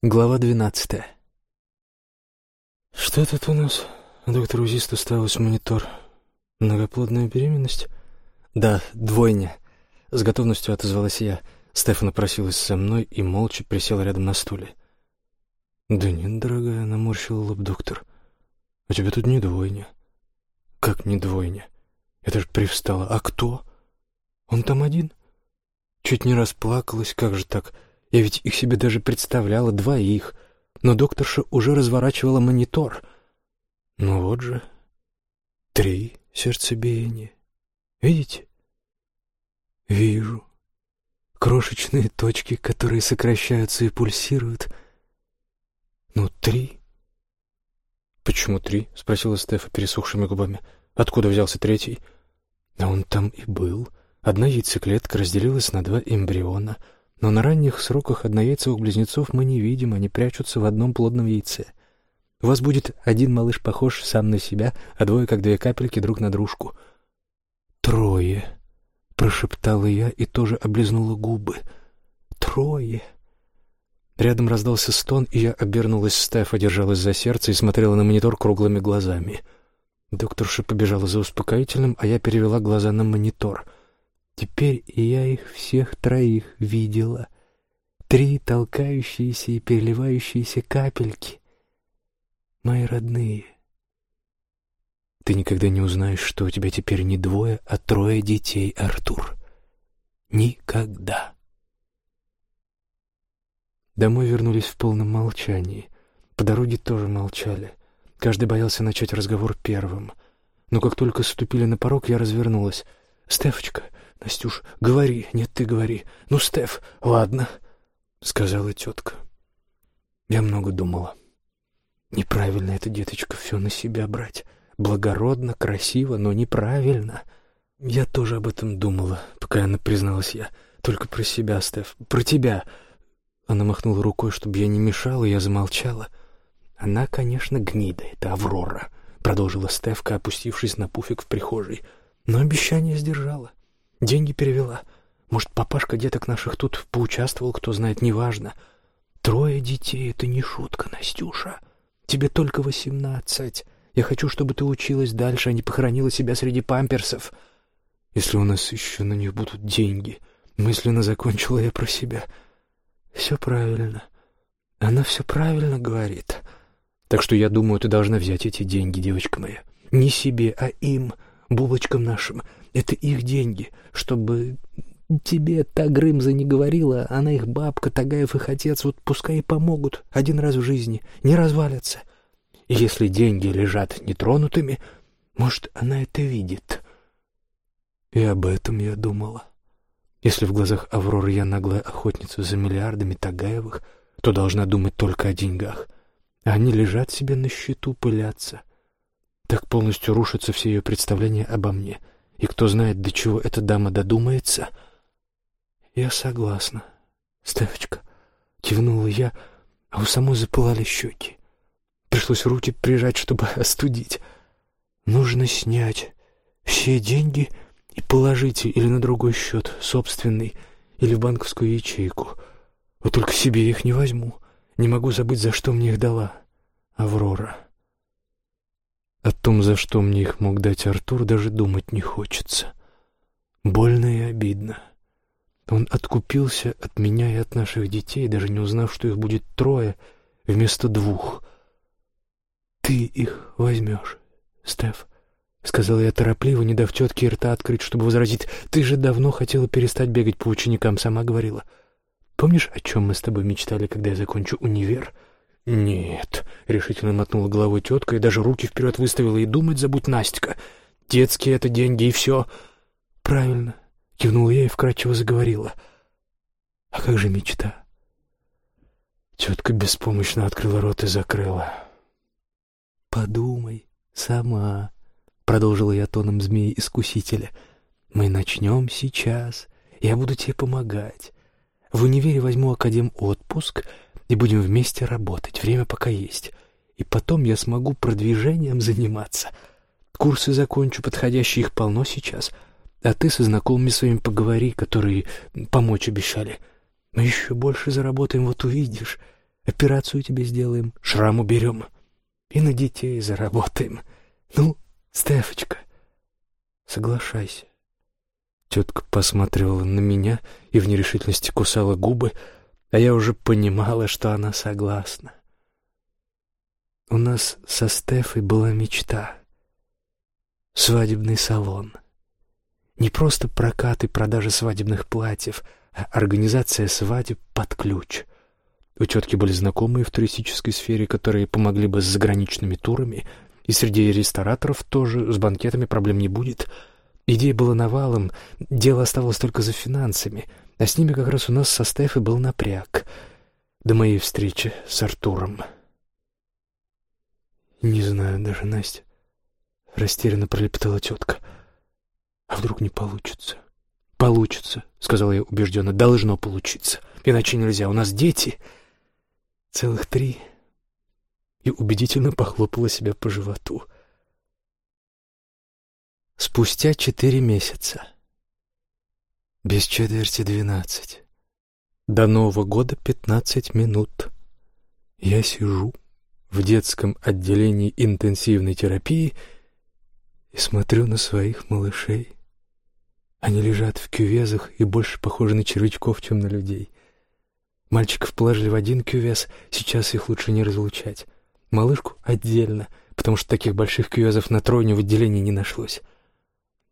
Глава двенадцатая. «Что тут у нас?» Доктор УЗИст уставилась в монитор. «Многоплодная беременность?» «Да, двойня». С готовностью отозвалась я. Стефана просилась со мной и молча присела рядом на стуле. «Да нет, дорогая», — наморщила лоб доктор. «У тебя тут не двойня». «Как не двойня?» Это же привстала. «А кто?» «Он там один?» Чуть не расплакалась, как же так? Я ведь их себе даже представляла, двоих. Но докторша уже разворачивала монитор. Ну вот же. Три сердцебиения. Видите? Вижу. Крошечные точки, которые сокращаются и пульсируют. Ну, три. «Почему три?» — спросила Стефа пересохшими губами. «Откуда взялся третий?» «А он там и был. Одна яйцеклетка разделилась на два эмбриона — но на ранних сроках однояйцевых близнецов мы не видим, они прячутся в одном плодном яйце. У вас будет один малыш похож сам на себя, а двое как две капельки друг на дружку. «Трое», — прошептала я и тоже облизнула губы. «Трое». Рядом раздался стон, и я обернулась, Стефа держалась за сердце и смотрела на монитор круглыми глазами. Докторша побежала за успокоительным, а я перевела глаза на монитор — Теперь я их всех троих видела. Три толкающиеся и переливающиеся капельки. Мои родные. Ты никогда не узнаешь, что у тебя теперь не двое, а трое детей, Артур. Никогда. Домой вернулись в полном молчании. По дороге тоже молчали. Каждый боялся начать разговор первым. Но как только ступили на порог, я развернулась. «Стефочка, «Настюш, говори, нет, ты говори. Ну, Стеф, ладно», — сказала тетка. Я много думала. Неправильно это, деточка, все на себя брать. Благородно, красиво, но неправильно. Я тоже об этом думала, пока она призналась я. Только про себя, Стеф, про тебя. Она махнула рукой, чтобы я не мешала, и я замолчала. Она, конечно, гнида, это Аврора, продолжила Стефка, опустившись на пуфик в прихожей. Но обещание сдержала. Деньги перевела. Может, папашка деток наших тут поучаствовал, кто знает, неважно. Трое детей — это не шутка, Настюша. Тебе только восемнадцать. Я хочу, чтобы ты училась дальше, а не похоронила себя среди памперсов. Если у нас еще на них будут деньги. Мысленно закончила я про себя. Все правильно. Она все правильно говорит. Так что я думаю, ты должна взять эти деньги, девочка моя. Не себе, а им, булочкам нашим — это их деньги, чтобы тебе та Грымза не говорила, она их бабка, Тагаев их отец, вот пускай и помогут один раз в жизни, не развалятся. Если деньги лежат нетронутыми, может, она это видит. И об этом я думала. Если в глазах Авроры я наглая охотница за миллиардами Тагаевых, то должна думать только о деньгах. Они лежат себе на счету, пылятся. Так полностью рушатся все ее представления обо мне — и кто знает, до чего эта дама додумается. Я согласна, Стефочка. Кивнула я, а у самой запылали щеки. Пришлось руки прижать, чтобы остудить. Нужно снять все деньги и положить или на другой счет, собственный, или в банковскую ячейку. Вот только себе их не возьму. Не могу забыть, за что мне их дала Аврора. О том, за что мне их мог дать Артур, даже думать не хочется. Больно и обидно. Он откупился от меня и от наших детей, даже не узнав, что их будет трое вместо двух. «Ты их возьмешь, Стеф», — сказала я торопливо, не дав тетке рта открыть, чтобы возразить. «Ты же давно хотела перестать бегать по ученикам, сама говорила. Помнишь, о чем мы с тобой мечтали, когда я закончу универ?» «Нет», — решительно мотнула головой тетка и даже руки вперед выставила, и думать забудь, Настя. Детские это деньги, и все. «Правильно», — кивнула я и вкратчиво заговорила. «А как же мечта?» Тетка беспомощно открыла рот и закрыла. «Подумай сама», — продолжила я тоном змеи-искусителя. «Мы начнем сейчас. Я буду тебе помогать. В универе возьму академ отпуск, и будем вместе работать, время пока есть. И потом я смогу продвижением заниматься. Курсы закончу, подходящие их полно сейчас. А ты со знакомыми своими поговори, которые помочь обещали. Мы еще больше заработаем, вот увидишь. Операцию тебе сделаем, шрам уберем и на детей заработаем. Ну, Стефочка, соглашайся. Тетка посматривала на меня и в нерешительности кусала губы, а я уже понимала, что она согласна. У нас со Стефой была мечта. Свадебный салон. Не просто прокат и продажа свадебных платьев, а организация свадеб под ключ. У тетки были знакомые в туристической сфере, которые помогли бы с заграничными турами, и среди рестораторов тоже с банкетами проблем не будет — Идея была навалом, дело оставалось только за финансами, а с ними как раз у нас со Стефой был напряг до моей встречи с Артуром. «Не знаю даже, Настя», — растерянно пролепетала тетка. «А вдруг не получится?» «Получится», — сказала я убежденно, — «должно получиться. Иначе нельзя, у нас дети. Целых три». И убедительно похлопала себя по животу. Спустя четыре месяца. Без четверти двенадцать. До Нового года пятнадцать минут. Я сижу в детском отделении интенсивной терапии и смотрю на своих малышей. Они лежат в кювезах и больше похожи на червячков, чем на людей. Мальчиков положили в один кювез, сейчас их лучше не разлучать. Малышку отдельно, потому что таких больших кювезов на тройне в отделении не нашлось.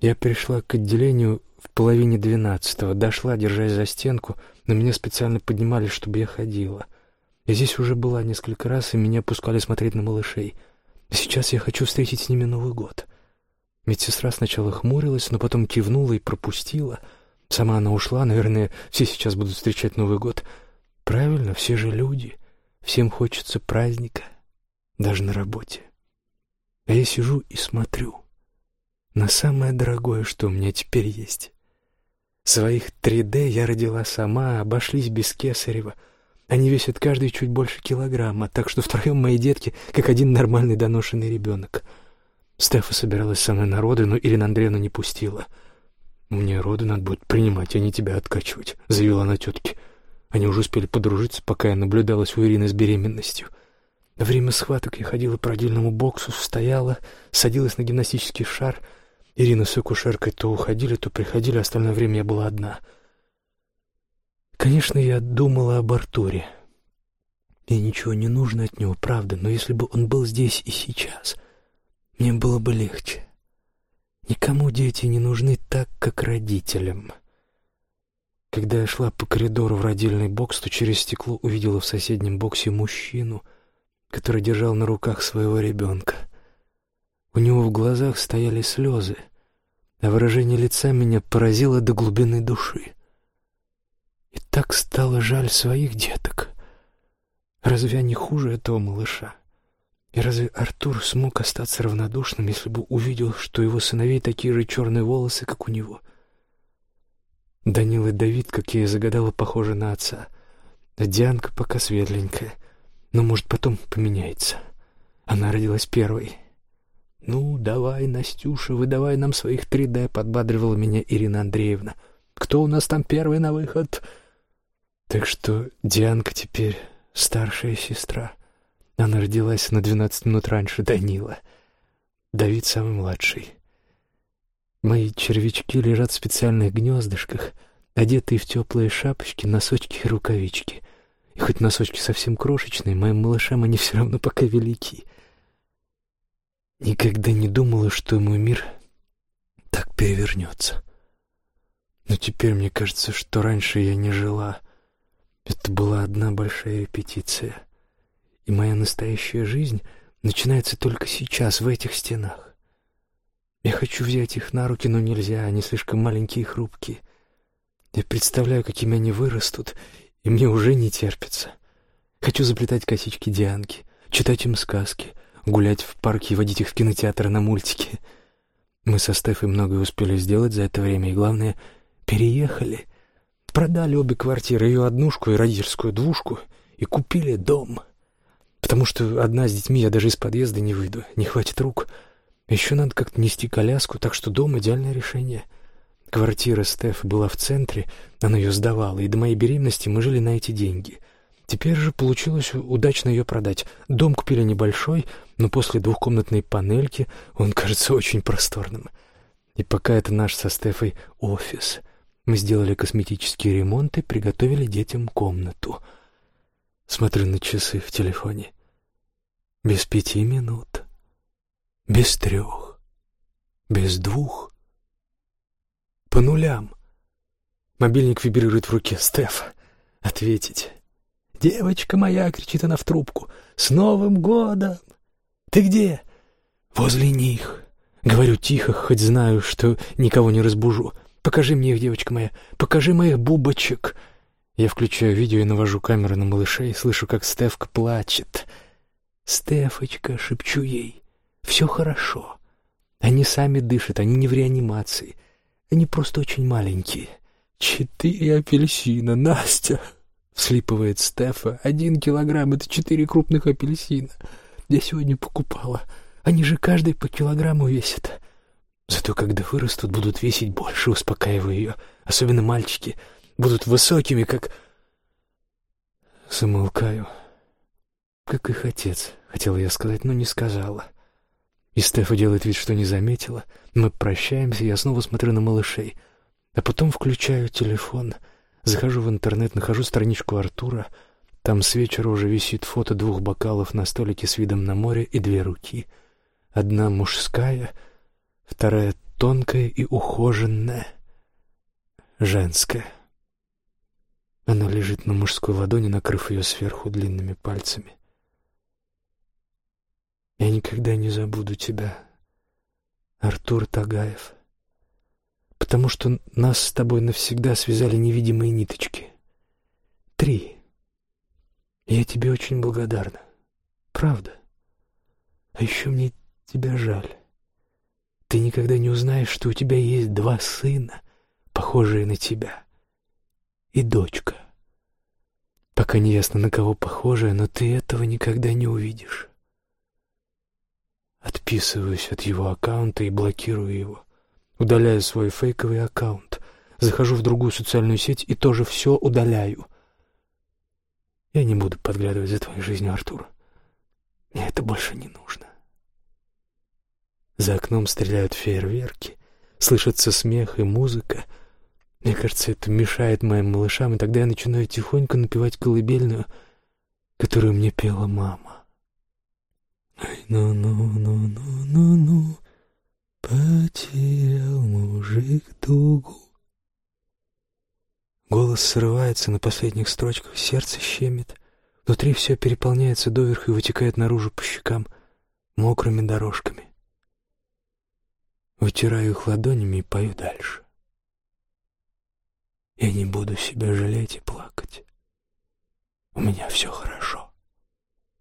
Я пришла к отделению в половине двенадцатого, дошла, держась за стенку, но меня специально поднимали, чтобы я ходила. Я здесь уже была несколько раз, и меня пускали смотреть на малышей. Сейчас я хочу встретить с ними Новый год. Медсестра сначала хмурилась, но потом кивнула и пропустила. Сама она ушла, наверное, все сейчас будут встречать Новый год. Правильно, все же люди. Всем хочется праздника, даже на работе. А я сижу и смотрю на самое дорогое, что у меня теперь есть. Своих 3D я родила сама, обошлись без кесарева. Они весят каждый чуть больше килограмма, так что втроем мои детки, как один нормальный доношенный ребенок. Стефа собиралась со мной на но Ирина Андреевна не пустила. «Мне роды надо будет принимать, а не тебя откачивать», — заявила она тетке. Они уже успели подружиться, пока я наблюдалась у Ирины с беременностью. Во время схваток я ходила по родильному боксу, стояла, садилась на гимнастический шар — Ирина с акушеркой то уходили, то приходили, остальное время я была одна. Конечно, я думала об Артуре. Мне ничего не нужно от него, правда, но если бы он был здесь и сейчас, мне было бы легче. Никому дети не нужны так, как родителям. Когда я шла по коридору в родильный бокс, то через стекло увидела в соседнем боксе мужчину, который держал на руках своего ребенка — глазах стояли слезы, а выражение лица меня поразило до глубины души. И так стало жаль своих деток. Разве они хуже этого малыша? И разве Артур смог остаться равнодушным, если бы увидел, что его сыновей такие же черные волосы, как у него? Данила и Давид, как я и загадала, похожи на отца. А Дианка пока светленькая, но, может, потом поменяется. Она родилась первой, «Ну, давай, Настюша, выдавай нам своих 3D», — подбадривала меня Ирина Андреевна. «Кто у нас там первый на выход?» Так что Дианка теперь старшая сестра. Она родилась на двенадцать минут раньше Данила. Давид самый младший. Мои червячки лежат в специальных гнездышках, одетые в теплые шапочки, носочки и рукавички. И хоть носочки совсем крошечные, моим малышам они все равно пока велики. Никогда не думала, что мой мир так перевернется. Но теперь мне кажется, что раньше я не жила. Это была одна большая репетиция. И моя настоящая жизнь начинается только сейчас, в этих стенах. Я хочу взять их на руки, но нельзя, они слишком маленькие и хрупкие. Я представляю, какими они вырастут, и мне уже не терпится. Хочу заплетать косички Дианки, читать им сказки — гулять в парке и водить их в кинотеатр на мультики. Мы со Стефой многое успели сделать за это время, и главное, переехали. Продали обе квартиры, ее однушку и родительскую двушку, и купили дом. Потому что одна с детьми я даже из подъезда не выйду, не хватит рук. Еще надо как-то нести коляску, так что дом — идеальное решение. Квартира Стеф была в центре, она ее сдавала, и до моей беременности мы жили на эти деньги. Теперь же получилось удачно ее продать. Дом купили небольшой, но после двухкомнатной панельки он кажется очень просторным. И пока это наш со Стефой офис. Мы сделали косметический ремонт и приготовили детям комнату. Смотрю на часы в телефоне. Без пяти минут. Без трех. Без двух. По нулям. Мобильник вибрирует в руке. Стеф. Ответить. «Девочка моя!» — кричит она в трубку. «С Новым годом!» «Ты где?» «Возле них». Говорю тихо, хоть знаю, что никого не разбужу. «Покажи мне их, девочка моя, покажи моих бубочек». Я включаю видео и навожу камеру на малышей, слышу, как Стефка плачет. «Стефочка», — шепчу ей, — «все хорошо. Они сами дышат, они не в реанимации. Они просто очень маленькие. Четыре апельсина, Настя!» Вслипывает Стефа. «Один килограмм — это четыре крупных апельсина. Я сегодня покупала. Они же каждый по килограмму весят. Зато когда вырастут, будут весить больше, успокаиваю ее. Особенно мальчики. Будут высокими, как...» Замолкаю. «Как их отец», — хотела я сказать, но не сказала. И Стефа делает вид, что не заметила. Мы прощаемся, я снова смотрю на малышей. А потом включаю телефон — Захожу в интернет, нахожу страничку Артура. Там с вечера уже висит фото двух бокалов на столике с видом на море и две руки. Одна мужская, вторая тонкая и ухоженная, женская. Она лежит на мужской ладони, накрыв ее сверху длинными пальцами. Я никогда не забуду тебя, Артур Тагаев потому что нас с тобой навсегда связали невидимые ниточки. Три. Я тебе очень благодарна. Правда. А еще мне тебя жаль. Ты никогда не узнаешь, что у тебя есть два сына, похожие на тебя, и дочка. Пока не ясно, на кого похожая, но ты этого никогда не увидишь. Отписываюсь от его аккаунта и блокирую его. Удаляю свой фейковый аккаунт. Захожу в другую социальную сеть и тоже все удаляю. Я не буду подглядывать за твоей жизнью, Артур. Мне это больше не нужно. За окном стреляют фейерверки, слышится смех и музыка. Мне кажется, это мешает моим малышам, и тогда я начинаю тихонько напевать колыбельную, которую мне пела мама. Ай, ну-ну-ну-ну-ну-ну, Потерял мужик дугу. Голос срывается на последних строчках, сердце щемит. Внутри все переполняется доверху и вытекает наружу по щекам мокрыми дорожками. Вытираю их ладонями и пою дальше. Я не буду себя жалеть и плакать. У меня все хорошо.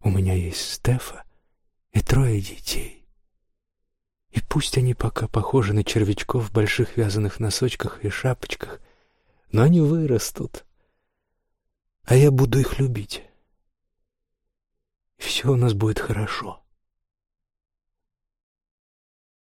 У меня есть Стефа и трое детей. И пусть они пока похожи на червячков в больших вязаных носочках и шапочках, но они вырастут, а я буду их любить. И все у нас будет хорошо.